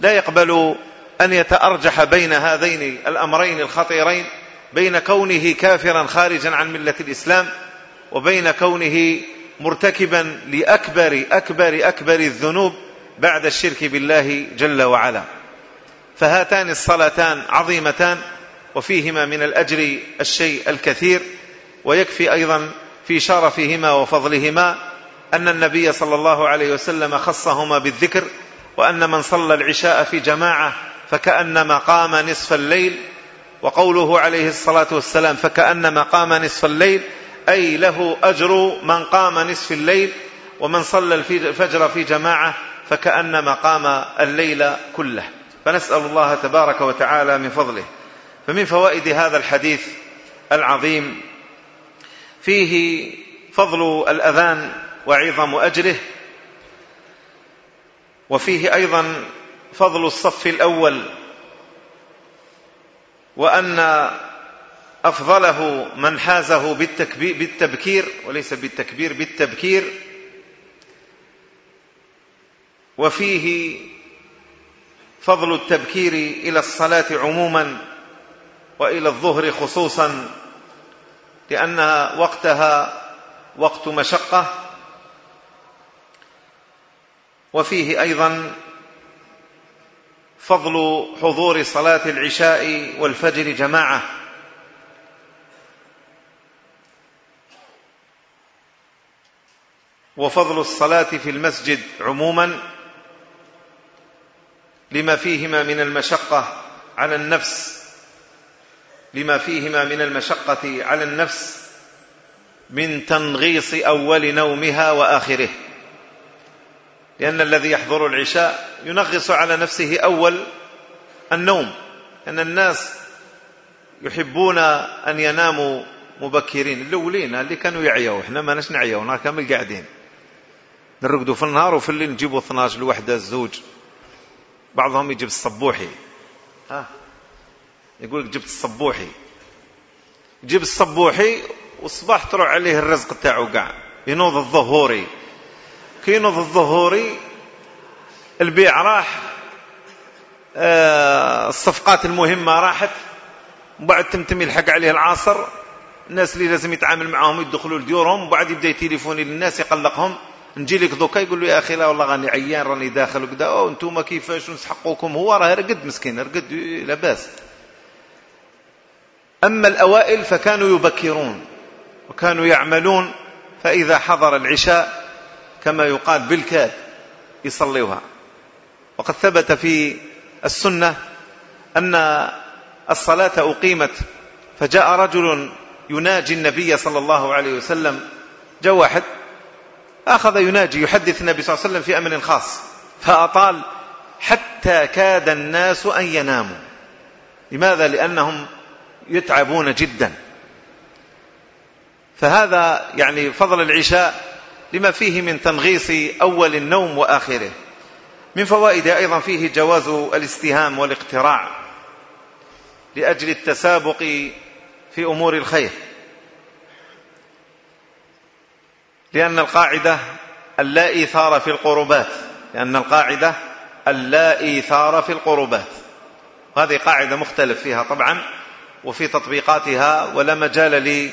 لا يقبل أن يتأرجح بين هذين الأمرين الخطيرين. بين كونه كافرا خارجا عن ملة الإسلام وبين كونه مرتكبا لأكبر أكبر أكبر الذنوب بعد الشرك بالله جل وعلا. فهاتان الصلاتان عظيمتان وفيهما من الأجر الشيء الكثير ويكفي أيضا في شرفهما وفضلهما أن النبي صلى الله عليه وسلم خصهما بالذكر وأن من صلى العشاء في جماعة فكأنما قام نصف الليل وقوله عليه الصلاة والسلام فكأنما قام نصف الليل أي له أجر من قام نصف الليل ومن صلى الفجر في جماعة فكأنما قام الليل كله. فنسأل الله تبارك وتعالى من فضله. فمن فوائد هذا الحديث العظيم فيه فضل الأذان وعظم أجره وفيه أيضا فضل الصف الأول وأن أفضله من حازه بالتبكير وليس بالتكبير بالتبكير. وفيه فضل التبكير إلى الصلاة عموما وإلى الظهر خصوصا لأنها وقتها وقت مشقة. وفيه أيضا فضل حضور صلاة العشاء والفجر جماعة. وفضل الصلاة في المسجد عموما لما فيهما من المشقة على النفس لما فيهما من المشقة على النفس من تنغيص أول نومها وآخره. لأن الذي يحضر العشاء ينغص على نفسه أول النوم. أن الناس يحبون أن يناموا مبكرين. الأولين اللي كانوا يعيوا. إحنا ما نش نعيوا كامل قاعدين. نرقدوا في النهار وفي الليل نجيبوا 12 الوحدة الزوج. بعضهم يجيب الصبوحي. ها؟ يقول لك جبت الصبوحي. يجيب الصبوحي والصباح تروح عليه الرزق تاعو قاع. ينوض الظهوري. كي ينوض الظهوري البيع راح آه الصفقات المهمة راحت وبعد تمتم يلحق عليه العصر الناس اللي لازم يتعامل معهم يدخلوا لديورهم وبعد يبدأ يتليفوني للناس يقلقهم نجي لك دوكا يقول له يا أخي لا والله راني عيان راني داخل وكذا أو أنتم كيفاش؟ نسحقوكم هو راه رقد مسكين رقد لاباس أما الأوائل فكانوا يبكرون وكانوا يعملون فإذا حضر العشاء كما يقال بالكاد يصليوها وقد ثبت في السنة أن الصلاة أقيمت فجاء رجل يناجي النبي صلى الله عليه وسلم جاء واحد أخذ يناجي يحدث النبي صلى الله عليه وسلم في أمر خاص فأطال حتى كاد الناس أن يناموا. لماذا؟ لأنهم يتعبون جدا. فهذا يعني فضل العشاء لما فيه من تنغيص أول النوم وآخره. من فوائد أيضا فيه جواز الاستهام والاقتراع لأجل التسابق في أمور الخير. لأن القاعدة اللا إيثار في القربات. لأن القاعدة اللا إيثار في القربات. وهذه قاعدة مختلف فيها طبعا وفي تطبيقاتها ولا مجال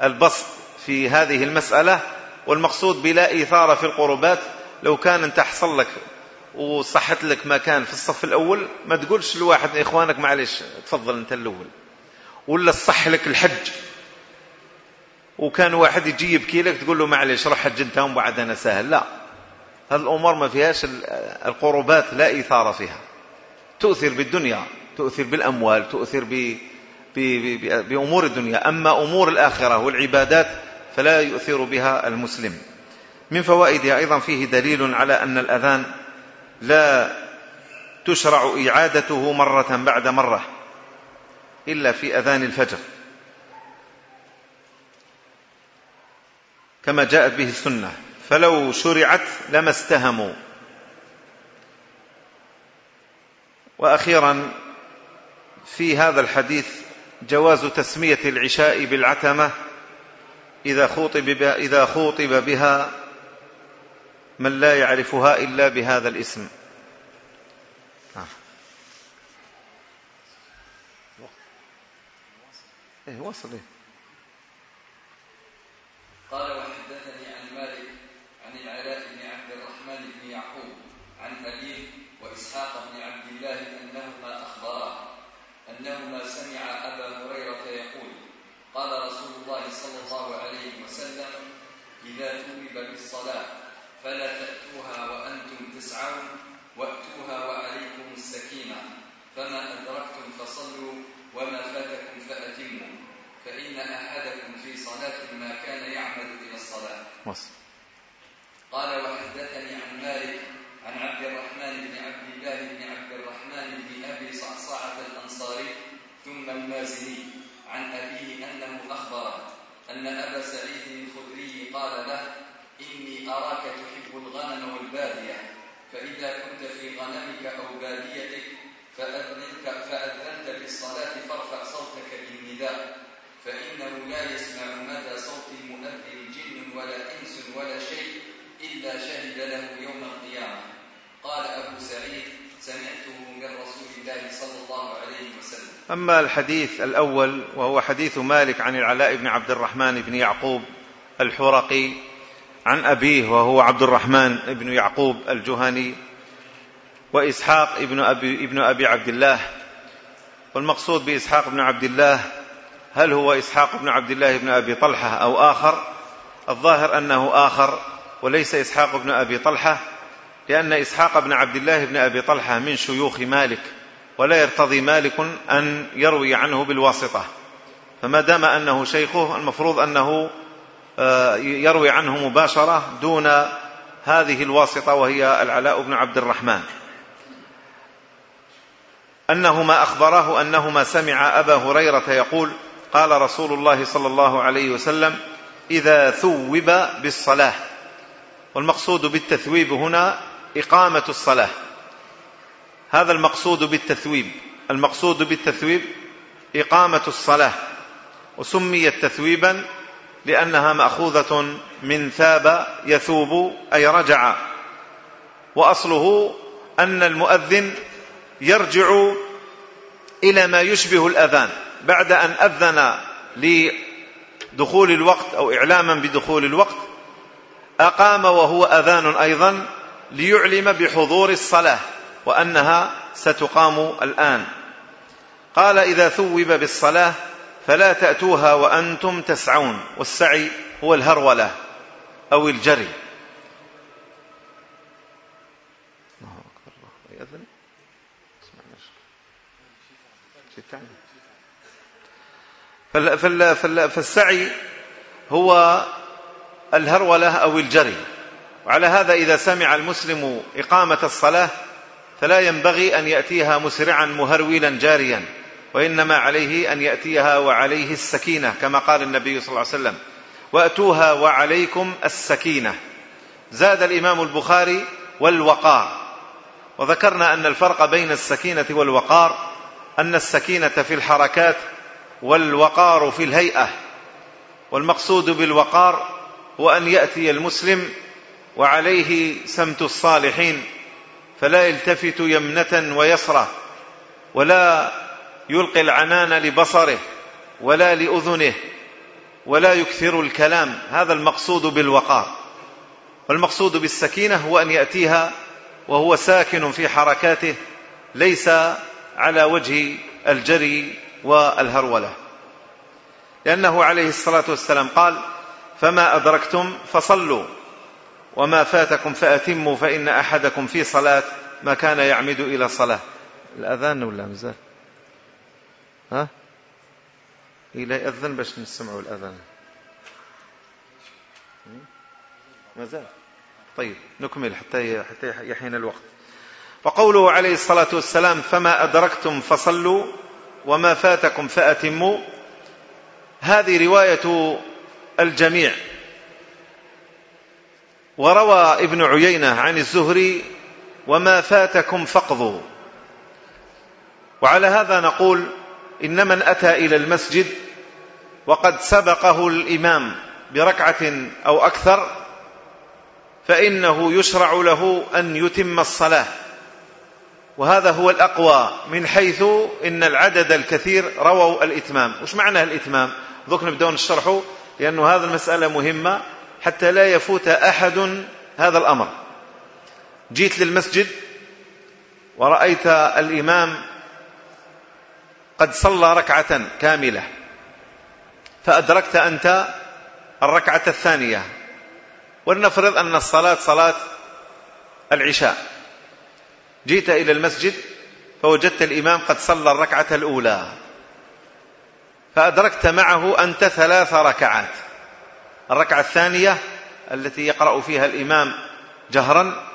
للبسط في هذه المسألة. والمقصود بلا إيثار في القربات لو كان أنت حصل لك وصحت لك مكان في الصف الأول ما تقولش لواحد إخوانك معلش تفضل أنت الأول. ولا صح لك الحج. وكان واحد يجي يبكي لك تقول له معلش روح حج أنت وبعد أنا سهل. لا. هذه الأمور ما فيهاش القربات لا إيثار فيها. تؤثر بالدنيا تؤثر بالأموال تؤثر ب بأمور الدنيا. أما أمور الآخرة والعبادات فلا يؤثر بها المسلم. من فوائدها أيضا فيه دليل على أن الأذان لا تشرع إعادته مرة بعد مرة إلا في أذان الفجر. كما جاءت به السنة فلو شرعت لما استهموا. وأخيرا في هذا الحديث جواز تسمية العشاء بالعتمة إذا خوطب إذا خوطب بها من لا يعرفها إلا بهذا الاسم آه. إيه وصل إيه قال وحدثني عن مالك عن العلاء بن عبد الرحمن بن يعقوب عن أبيه وإسحاق بن عبد الله أنهما أخبراه أنهما سمع أبا هريرة يقول قال رسول الله صلى الله عليه وسلم إذا توب بالصلاة فلا تأتوها وأنتم تسعون وأتوها وعليكم السكينة فما أدركتم فصلوا وما فاتكم فأتموا فإن أحدكم في صلاة ما كان يعمد إلى الصلاة مصر. قال وحدثني عن مالك عن عبد الرحمن بن عبد الله بن عبد الرحمن بن أبي صعصعة الأنصاري ثم المازني عن أبيه أنه أخبره أن أبا سعيد الخدري قال له إني أراك تحب الغنم والبادية فإذا كنت في غنمك أو باديتك فأذنك فأذنت بالصلاة فارفع صوتك بالنداء فإنه لا يسمع مدى صوت المؤذن جن ولا إنس ولا شيء إلا شهد له يوم القيامة. قال أبو سعيد سمعته من رسول الله صلى الله عليه وسلم. أما الحديث الأول وهو حديث مالك عن العلاء بن عبد الرحمن بن يعقوب الحرقي عن أبيه وهو عبد الرحمن بن يعقوب الجهني وإسحاق ابن أبي, ابن أبي عبد الله. والمقصود بإسحاق بن عبد الله هل هو إسحاق بن عبد الله بن أبي طلحة أو آخر؟ الظاهر أنه آخر وليس إسحاق بن أبي طلحة لأن إسحاق بن عبد الله بن أبي طلحة من شيوخ مالك ولا يرتضي مالك أن يروي عنه بالواسطة. فما دام أنه شيخه المفروض أنه آه، يروي عنه مباشرة دون هذه الواسطة وهي العلاء بن عبد الرحمن. أنهما أخبره أنهما سمع أبا هريرة يقول قال رسول الله صلى الله عليه وسلم إذا ثوب بالصلاة. والمقصود بالتثويب هنا إقامة الصلاة. هذا المقصود بالتثويب. المقصود بالتثويب إقامة الصلاة. وسميت تثويبا لأنها مأخوذة من ثاب يثوب أي رجع. وأصله أن المؤذن يرجع إلى ما يشبه الأذان. بعد أن أذن لدخول الوقت أو إعلاما بدخول الوقت أقام وهو أذان أيضا ليعلم بحضور الصلاة وأنها ستقام الآن. قال إذا ثوب بالصلاة فلا تأتوها وأنتم تسعون والسعي هو الهرولة أو الجري. فالسعي هو الهرولة أو الجري. وعلى هذا إذا سمع المسلم إقامة الصلاة فلا ينبغي أن يأتيها مسرعا مهرولا جاريا وإنما عليه أن يأتيها وعليه السكينة كما قال النبي صلى الله عليه وسلم وأتوها وعليكم السكينة زاد الإمام البخاري والوقار وذكرنا أن الفرق بين السكينة والوقار أن السكينة في الحركات والوقار في الهيئة والمقصود بالوقار هو أن يأتي المسلم وعليه سمت الصالحين فلا يلتفت يمنة ويسرى ولا يلقي العنان لبصره ولا لأذنه ولا يكثر الكلام هذا المقصود بالوقار. والمقصود بالسكينة هو أن يأتيها وهو ساكن في حركاته ليس على وجه الجري والهرولة. لأنه عليه الصلاة والسلام قال فما أدركتم فصلوا. وما فاتكم فأتموا فإن أحدكم في صلاة ما كان يعمد إلى صلاة. الأذان ولا مزال ها؟ إلى يأذن باش نسمعوا الأذان. ما زال طيب نكمل حتى حتى يحين الوقت. وقوله عليه الصلاة والسلام فما أدركتم فصلوا وما فاتكم فأتموا. هذه رواية الجميع. وروى ابن عيينة عن الزهري وما فاتكم فاقضوا وعلى هذا نقول إن من أتى إلى المسجد وقد سبقه الإمام بركعة أو أكثر فإنه يشرع له أن يتم الصلاة. وهذا هو الأقوى من حيث إن العدد الكثير رووا الإتمام. وش معنى الإتمام؟ ذوك نبدأ نشرحه لأن هذه المسألة مهمة. حتى لا يفوت أحد هذا الأمر. جيت للمسجد ورأيت الإمام قد صلى ركعة كاملة فأدركت أنت الركعة الثانية. ولنفرض أن الصلاة صلاة العشاء. جيت إلى المسجد فوجدت الإمام قد صلى الركعة الأولى فأدركت معه أنت ثلاث ركعات. الركعة الثانية التي يقرأ فيها الإمام جهرا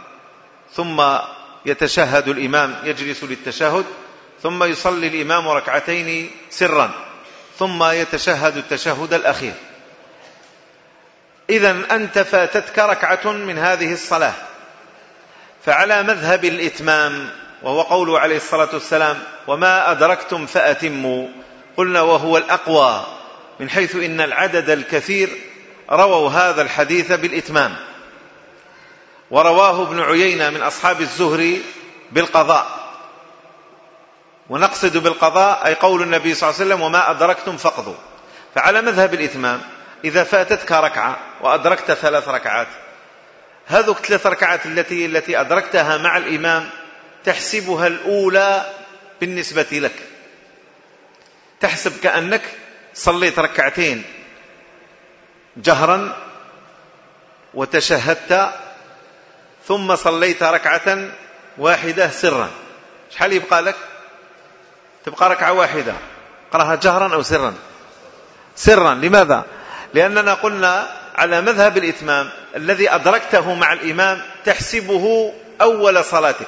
ثم يتشهد الإمام يجلس للتشهد ثم يصلي الإمام ركعتين سرا ثم يتشهد التشهد الأخير. إذا أنت فاتتك ركعة من هذه الصلاة فعلى مذهب الإتمام وهو قوله عليه الصلاة والسلام وما أدركتم فأتموا قلنا وهو الأقوى من حيث إن العدد الكثير رووا هذا الحديث بالإتمام. ورواه ابن عيينة من أصحاب الزهري بالقضاء. ونقصد بالقضاء أي قول النبي صلى الله عليه وسلم وما أدركتم فقضوا. فعلى مذهب الإتمام إذا فاتتك ركعة وأدركت ثلاث ركعات هذه الثلاث ركعات التي التي أدركتها مع الإمام تحسبها الأولى بالنسبة لك. تحسب كأنك صليت ركعتين جهرا وتشهدت ثم صليت ركعة واحدة سرا. شحال يبقى لك؟ تبقى ركعة واحدة. قرأها جهرا أو سرا؟ سرا. لماذا؟ لأننا قلنا على مذهب الإتمام الذي أدركته مع الإمام تحسبه أول صلاتك.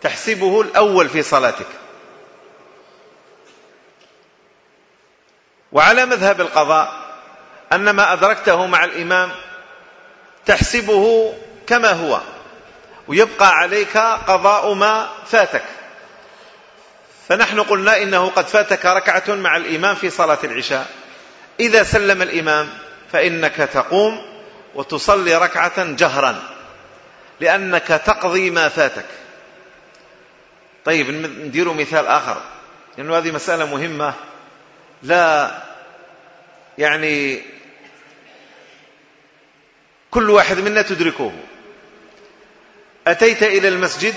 تحسبه الأول في صلاتك. وعلى مذهب القضاء أن ما أدركته مع الإمام تحسبه كما هو ويبقى عليك قضاء ما فاتك. فنحن قلنا إنه قد فاتك ركعة مع الإمام في صلاة العشاء. إذا سلم الإمام فإنك تقوم وتصلي ركعة جهرا لأنك تقضي ما فاتك. طيب ندير مثال آخر لأنه هذه مسألة مهمة. لا يعني كل واحد منا تدركه. أتيت إلى المسجد؟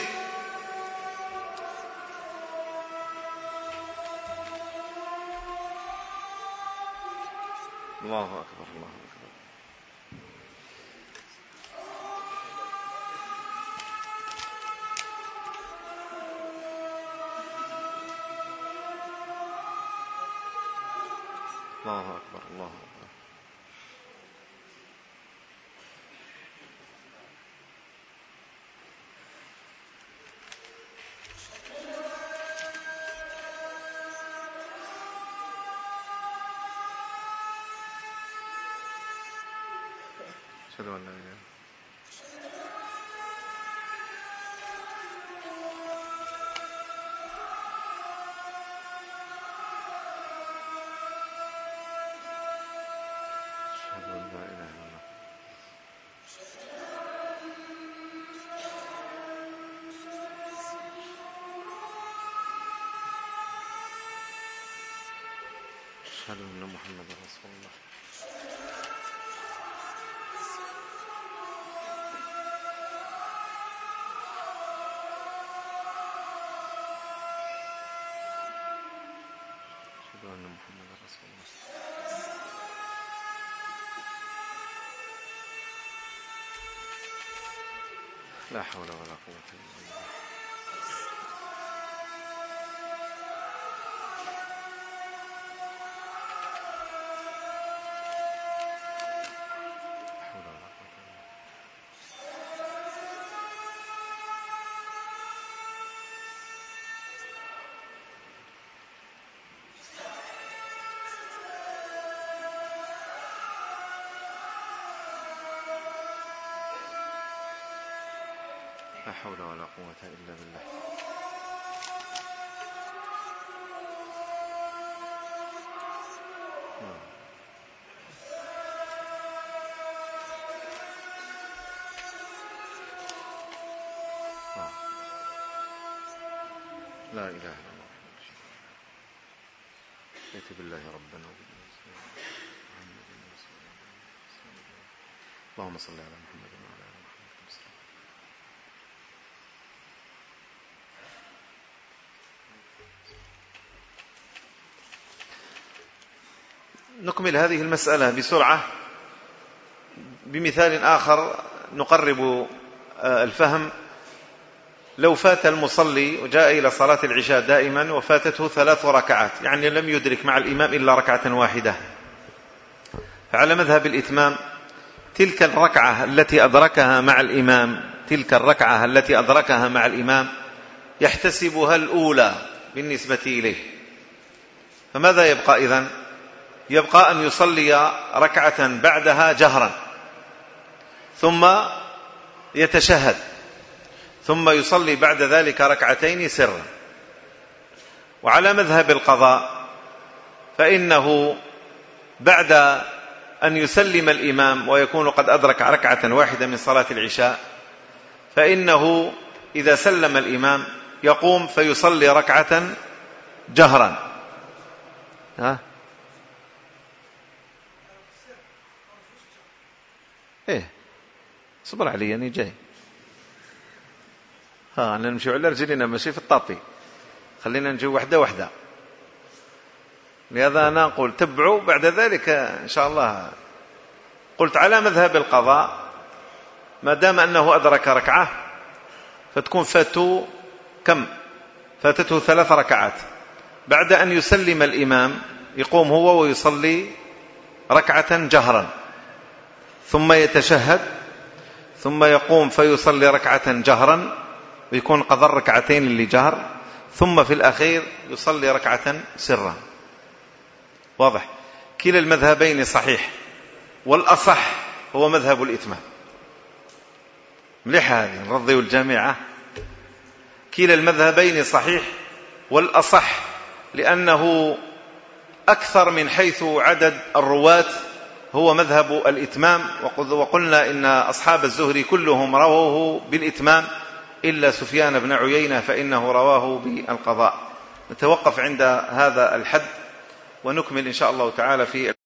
أشهد أن محمدا رسول الله لا حول ولا قوة إلا بالله. قوة إلا بالله. نعم. لا إله إلا الله. يأتي بالله ربنا. وبالله اللهم صل على محمد. نكمل هذه المسألة بسرعة. بمثال آخر نقرب الفهم. لو فات المصلي وجاء إلى صلاة العشاء دائما وفاتته ثلاث ركعات يعني لم يدرك مع الإمام إلا ركعة واحدة. فعلى مذهب الإتمام تلك الركعة التي أدركها مع الإمام تلك الركعة التي أدركها مع الإمام يحتسبها الأولى بالنسبة إليه. فماذا يبقى إذن؟ يبقى أن يصلي ركعة بعدها جهرا ثم يتشهد ثم يصلي بعد ذلك ركعتين سرا. وعلى مذهب القضاء فإنه بعد أن يسلم الإمام ويكون قد أدرك ركعة واحدة من صلاة العشاء فإنه إذا سلم الإمام يقوم فيصلي ركعة جهرا. ها؟ صبر علي أني جاي. ها أنا نمشي على رجلنا ماشي في الطاطي خلينا نجي وحدة وحدة. لهذا أنا أقول تبعوا بعد ذلك إن شاء الله. قلت على مذهب القضاء ما دام أنه أدرك ركعة فتكون فاته كم؟ فاتته ثلاث ركعات. بعد أن يسلم الإمام يقوم هو ويصلي ركعة جهرا. ثم يتشهد ثم يقوم فيصلي ركعة جهرا ويكون قضى الركعتين اللي جهر ثم في الأخير يصلي ركعة سرا. واضح؟ كلا المذهبين صحيح والأصح هو مذهب الإتمام. مليحة هذه الرضي والجامعة كلا المذهبين صحيح والأصح لأنه أكثر من حيث عدد الرواة هو مذهب الإتمام. وقلنا إن أصحاب الزهري كلهم رووه بالإتمام إلا سفيان بن عيينة فإنه رواه بالقضاء. نتوقف عند هذا الحد ونكمل إن شاء الله تعالى في